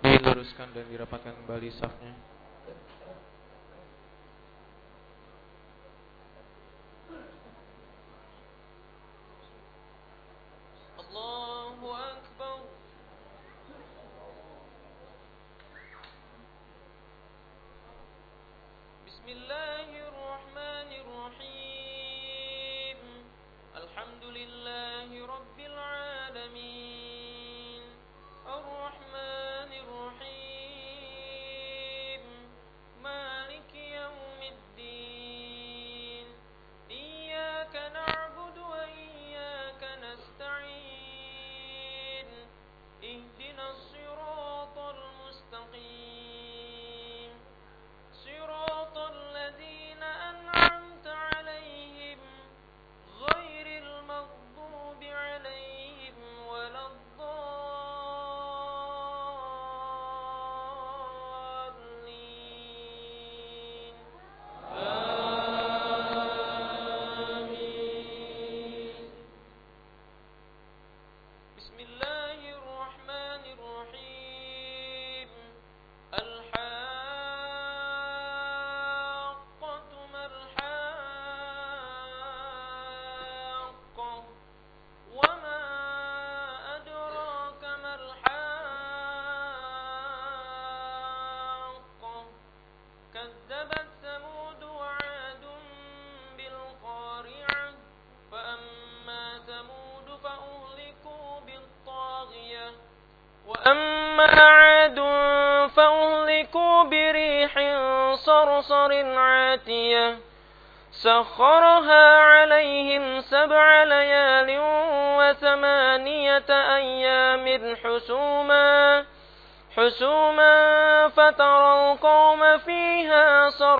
diluruskan dan dirapatkan kembali safnya. عاد فأهلكوا بريح صرصر عاتية. سخرها عليهم سبع ليال وثمانية أيام حسوما. حسوما فترى القوم فيها صرصر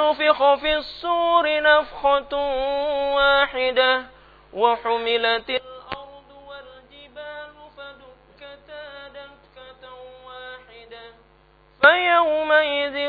ونفخ في الصور نفخة واحدة وحملت الأرض والجبال فدكتا دكة واحدة فيومئذ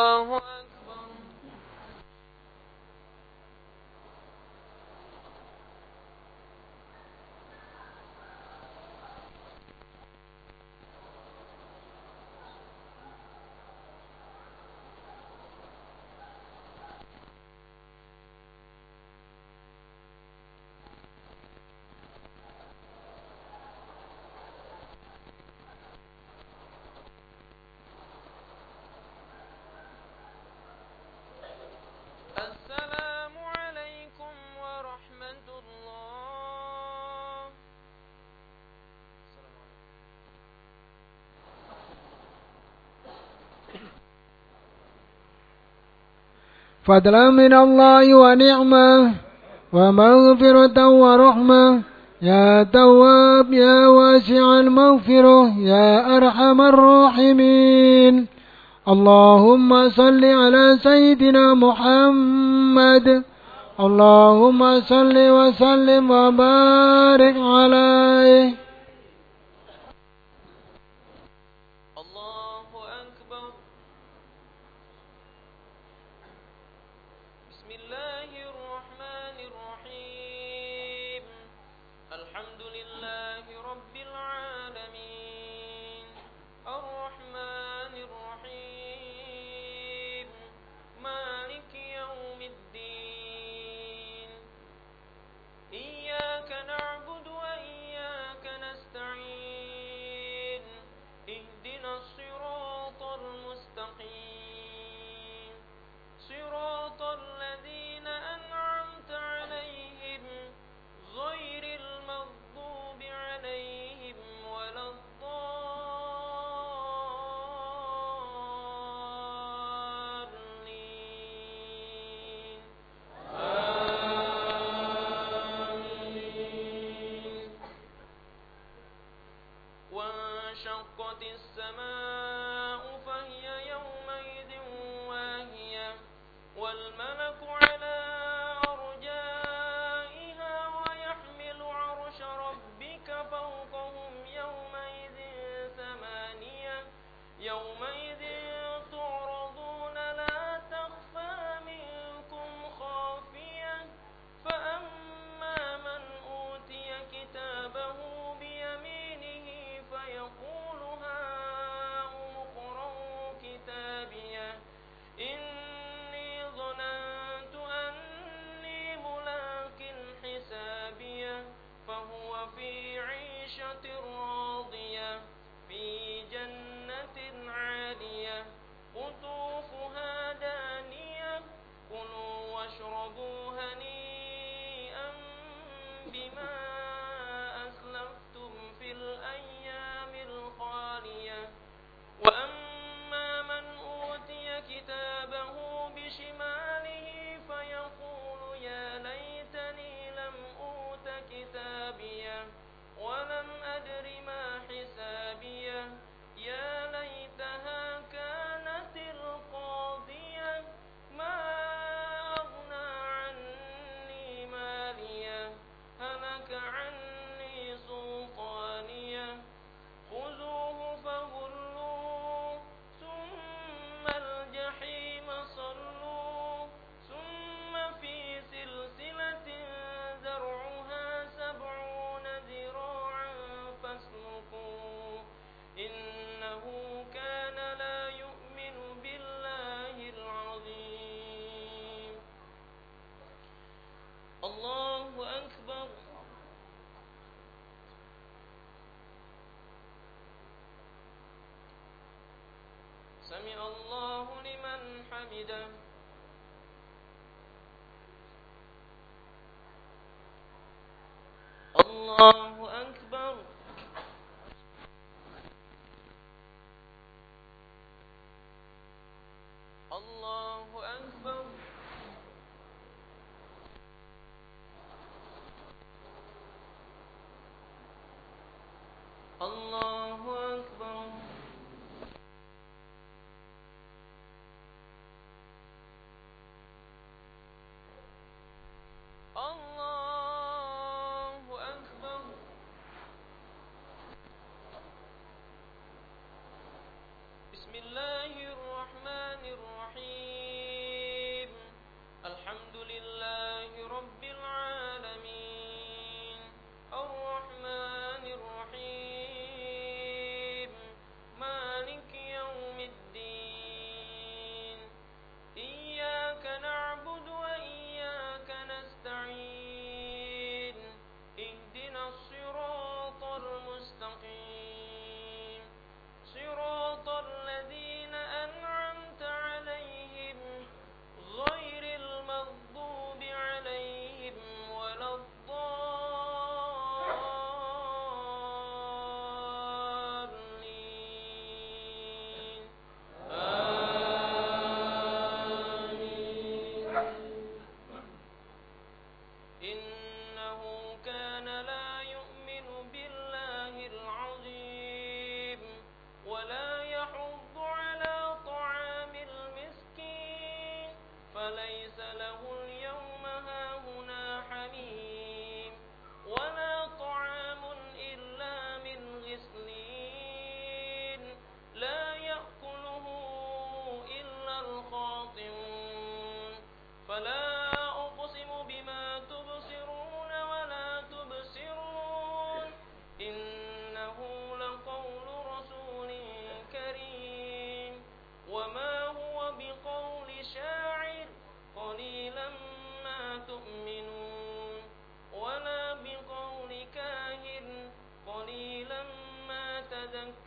فضلا من الله ونعمة ومغفرة ورحمة. يا تواب يا واسع المغفرة يا أرحم الراحمين. اللهم صل على سيدنا محمد. اللهم صل وسلم وبارك عليه. السماء راضية في سمع الله لمن حمده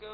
go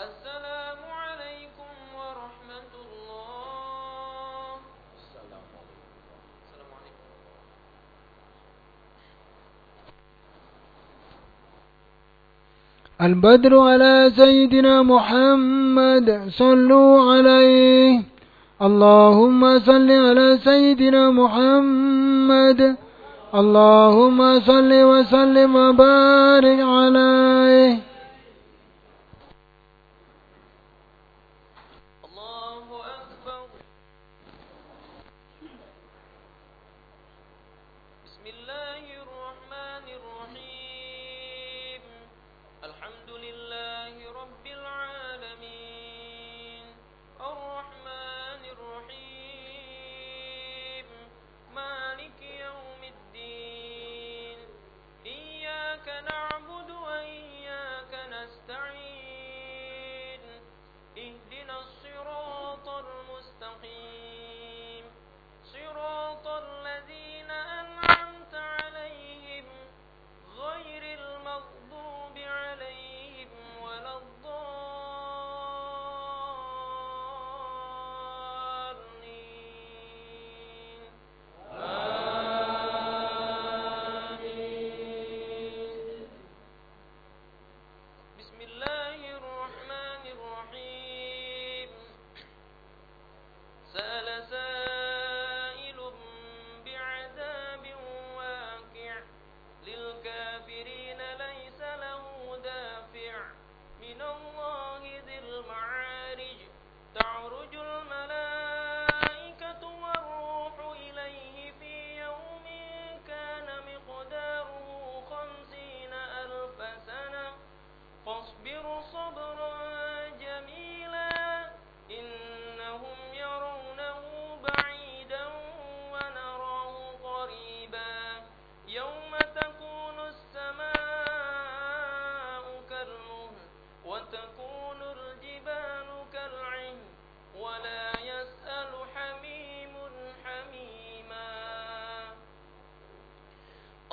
السلام عليكم ورحمة الله. السلام عليكم. السلام عليكم البدر على سيدنا محمد صلوا عليه. اللهم صل على سيدنا محمد. اللهم صل وسلم وبارك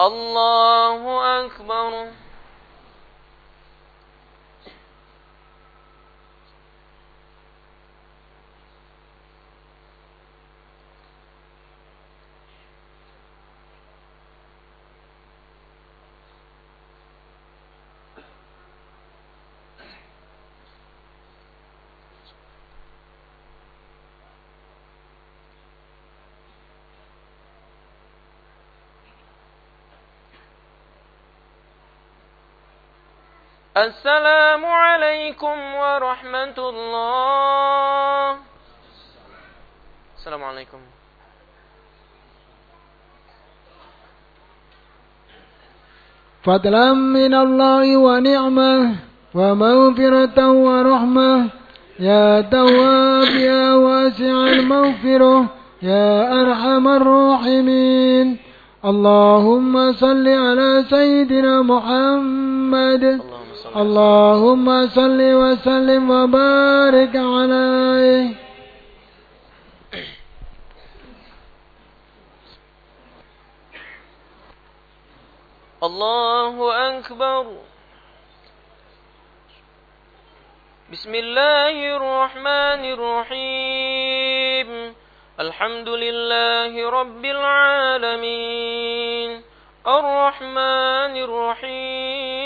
الله أكبر. السلام عليكم ورحمة الله. السلام عليكم. فضلا من الله ونعمة ومغفرة ورحمة. يا تواب يا واسع المغفرة يا أرحم الراحمين. اللهم صل على سيدنا محمد. اللهم اللهم صل وسلم وبارك عليه. الله أكبر. بسم الله الرحمن الرحيم. الحمد لله رب العالمين. الرحمن الرحيم.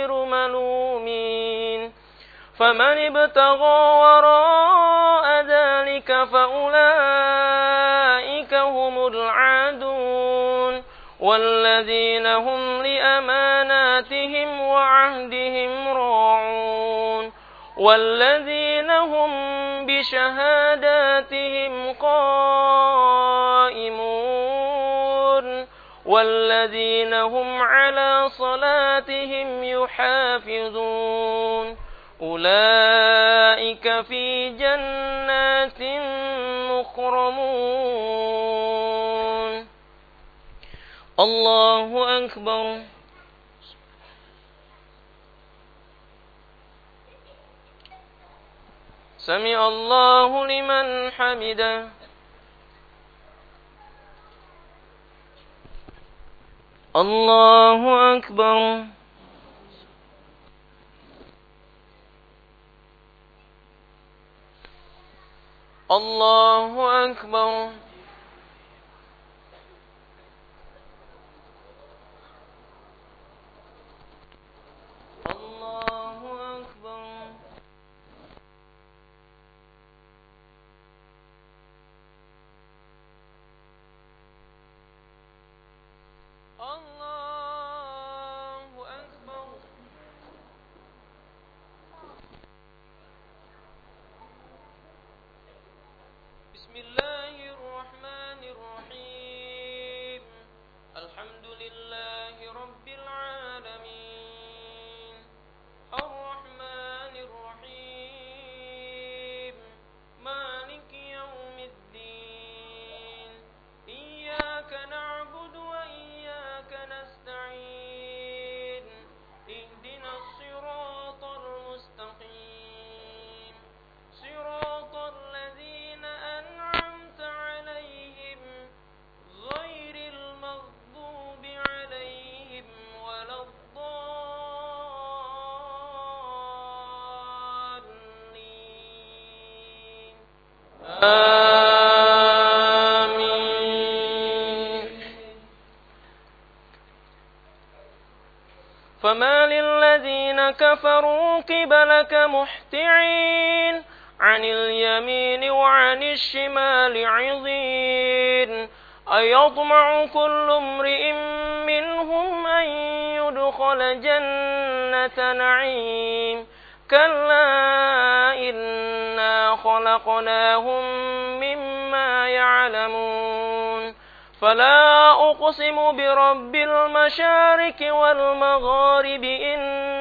غير ملومين فمن ابتغى وراء ذلك فأولئك هم العادون والذين هم لأماناتهم وعهدهم راعون والذين هم بشهاداتهم قائمون والذين هم على صلاتهم يحافظون. أولئك في جنات مكرمون. الله أكبر. سمع الله لمن حمده. الله أكبر. الله أكبر. كفروا قبلك محتعين. عن اليمين وعن الشمال عظين. أيطمع كل امرئ منهم أن يدخل جنة نعيم. كلا إنا خلقناهم مما يعلمون. فلا أقسم برب المشارق والمغارب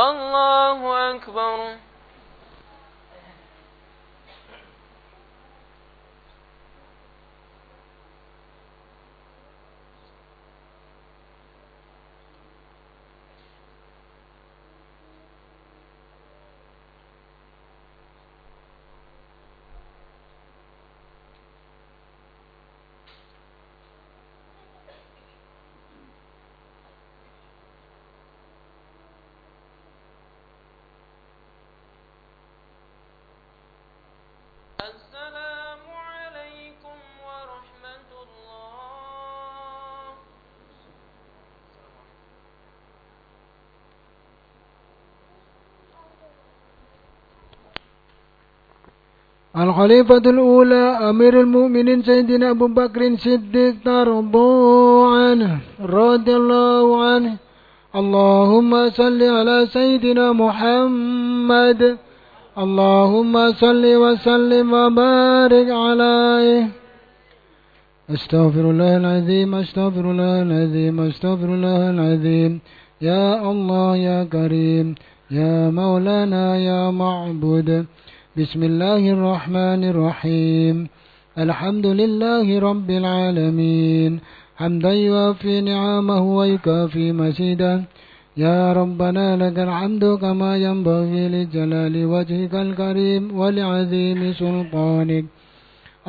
الله أكبر السلام عليكم ورحمة الله الخليفة الأولى أمير المؤمنين سيدنا أبو بكر الصديق ترضوا عنه رضي الله عنه. اللهم صل على سيدنا محمد. اللهم صل وسلم وبارك عليه. أستغفر الله العظيم أستغفر الله العظيم أستغفر الله العظيم. يا الله يا كريم يا مولانا يا معبود. بسم الله الرحمن الرحيم. الحمد لله رب العالمين. حمدا يوافي نعمه ويكافي مزيدا. يا ربنا لك الحمد كما ينبغي لجلال وجهك الكريم ولعظيم سلطانك.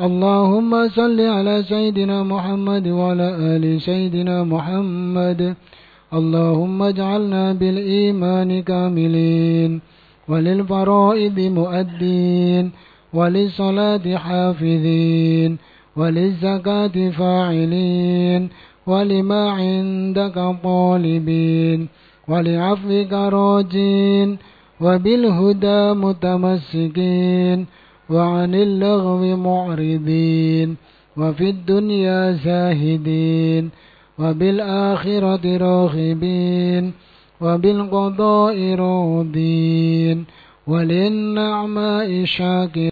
اللهم صل على سيدنا محمد وعلى آل سيدنا محمد. اللهم اجعلنا بالإيمان كاملين. وللفرائض مؤدين وللصلاة حافظين وللزكاة فاعلين ولما عندك طالبين ولعفوك راجين وبالهدى متمسكين وعن اللغو معرضين وفي الدنيا زاهدين وبالآخرة راغبين. وبالقضاء راضين وللنعماء شاكرين.